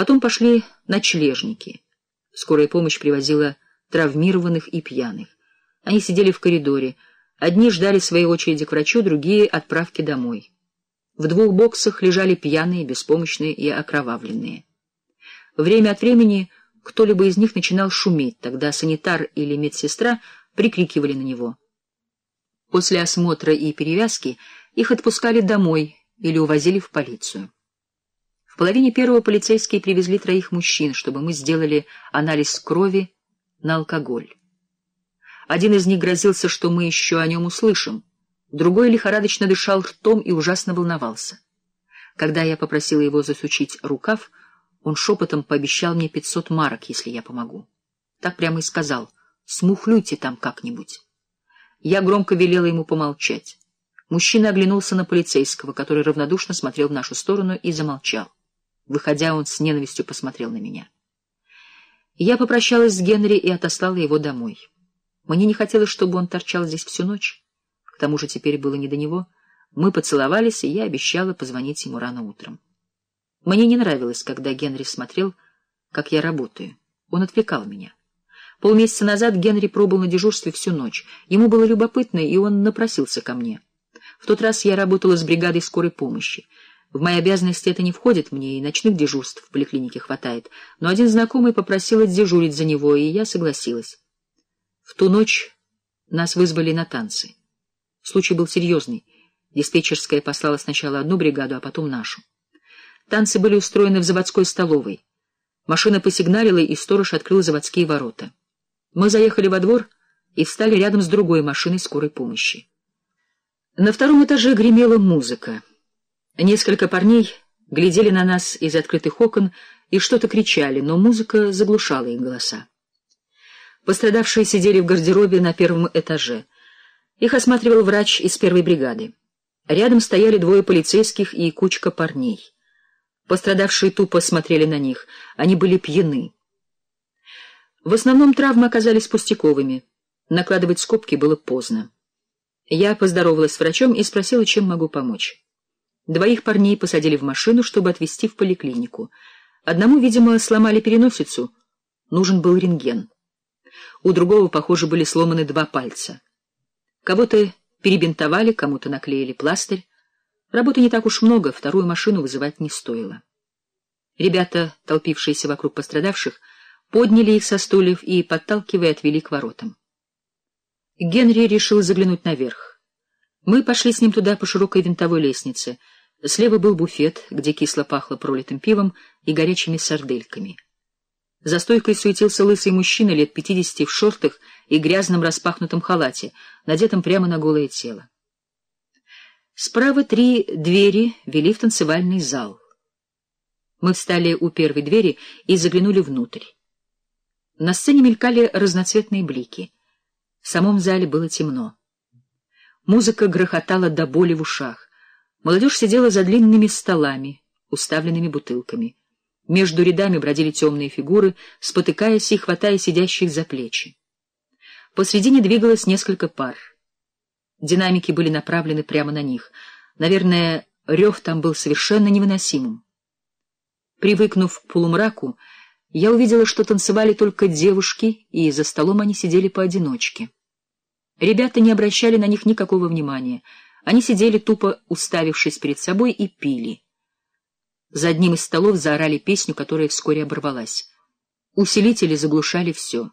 Потом пошли ночлежники. Скорая помощь привозила травмированных и пьяных. Они сидели в коридоре. Одни ждали своей очереди к врачу, другие — отправки домой. В двух боксах лежали пьяные, беспомощные и окровавленные. Время от времени кто-либо из них начинал шуметь, тогда санитар или медсестра прикрикивали на него. После осмотра и перевязки их отпускали домой или увозили в полицию. Половине первого полицейские привезли троих мужчин, чтобы мы сделали анализ крови на алкоголь. Один из них грозился, что мы еще о нем услышим, другой лихорадочно дышал ртом и ужасно волновался. Когда я попросила его засучить рукав, он шепотом пообещал мне пятьсот марок, если я помогу. Так прямо и сказал, смухлюйте там как-нибудь. Я громко велела ему помолчать. Мужчина оглянулся на полицейского, который равнодушно смотрел в нашу сторону и замолчал. Выходя, он с ненавистью посмотрел на меня. Я попрощалась с Генри и отослала его домой. Мне не хотелось, чтобы он торчал здесь всю ночь. К тому же теперь было не до него. Мы поцеловались, и я обещала позвонить ему рано утром. Мне не нравилось, когда Генри смотрел, как я работаю. Он отвлекал меня. Полмесяца назад Генри пробыл на дежурстве всю ночь. Ему было любопытно, и он напросился ко мне. В тот раз я работала с бригадой скорой помощи. В мои обязанности это не входит, мне и ночных дежурств в поликлинике хватает. Но один знакомый попросил отдежурить за него, и я согласилась. В ту ночь нас вызвали на танцы. Случай был серьезный. Диспетчерская послала сначала одну бригаду, а потом нашу. Танцы были устроены в заводской столовой. Машина посигналила, и сторож открыл заводские ворота. Мы заехали во двор и встали рядом с другой машиной скорой помощи. На втором этаже гремела музыка. Несколько парней глядели на нас из открытых окон и что-то кричали, но музыка заглушала их голоса. Пострадавшие сидели в гардеробе на первом этаже. Их осматривал врач из первой бригады. Рядом стояли двое полицейских и кучка парней. Пострадавшие тупо смотрели на них. Они были пьяны. В основном травмы оказались пустяковыми. Накладывать скобки было поздно. Я поздоровалась с врачом и спросила, чем могу помочь. Двоих парней посадили в машину, чтобы отвезти в поликлинику. Одному, видимо, сломали переносицу. Нужен был рентген. У другого, похоже, были сломаны два пальца. Кого-то перебинтовали, кому-то наклеили пластырь. Работы не так уж много, вторую машину вызывать не стоило. Ребята, толпившиеся вокруг пострадавших, подняли их со стульев и, подталкивая, отвели к воротам. Генри решил заглянуть наверх. Мы пошли с ним туда по широкой винтовой лестнице. Слева был буфет, где кисло пахло пролитым пивом и горячими сардельками. За стойкой суетился лысый мужчина лет пятидесяти в шортах и грязном распахнутом халате, надетом прямо на голое тело. Справа три двери вели в танцевальный зал. Мы встали у первой двери и заглянули внутрь. На сцене мелькали разноцветные блики. В самом зале было темно. Музыка грохотала до боли в ушах. Молодежь сидела за длинными столами, уставленными бутылками. Между рядами бродили темные фигуры, спотыкаясь и хватая сидящих за плечи. Посредине двигалось несколько пар. Динамики были направлены прямо на них. Наверное, рев там был совершенно невыносимым. Привыкнув к полумраку, я увидела, что танцевали только девушки, и за столом они сидели поодиночке. Ребята не обращали на них никакого внимания. Они сидели тупо уставившись перед собой и пили. За одним из столов заорали песню, которая вскоре оборвалась. Усилители заглушали все.